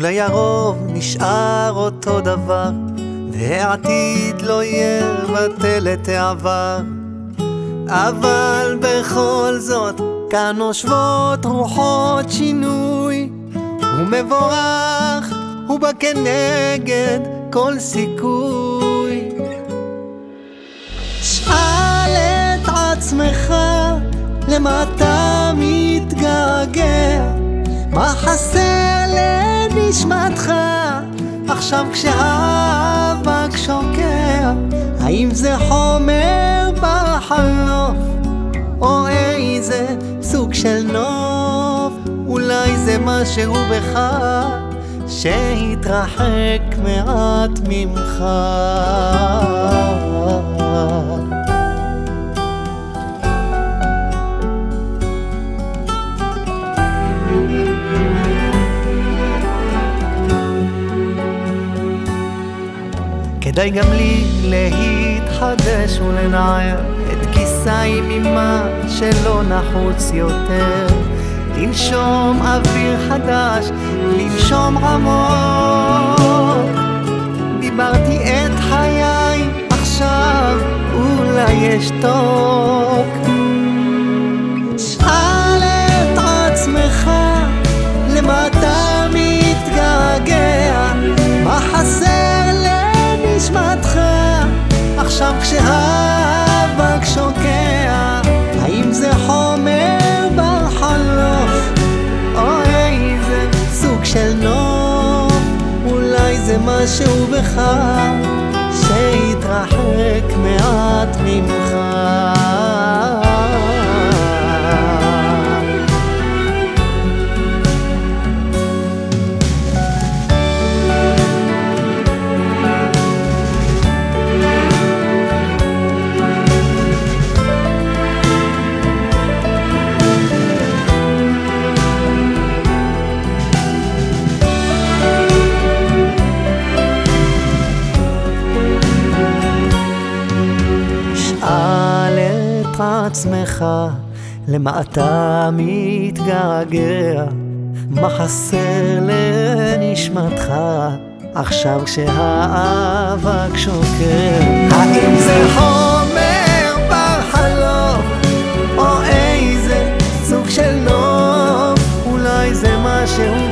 והרוב נשאר אותו דבר, והעתיד לא יבטל את העבר. אבל בכל זאת, כאן נושבות רוחות שינוי, ומבורך הוא בא כנגד כל סיכוי. שאל את עצמך למה אתה מתגעגע, מה חסר לנשמתך עכשיו כשהאבק שוקע, האם זה חומר בחלוף, או איזה סוג של נוף, אולי זה משהו בך שהתרחק מעט ממך. כדאי גם לי להתחדש ולנער את כיסאי ממה שלא נחוץ יותר. לנשום אוויר חדש, לנשום עמוק דיברתי את חיי, עכשיו אולי אשתוק שאל משהו בך שהתרחק מעט בתוך עצמך, למטה מתגעגע. מה חסר לנשמתך, עכשיו כשהאבק שוקר? האם זה חומר בחלום או איזה סוג של נוף? אולי זה משהו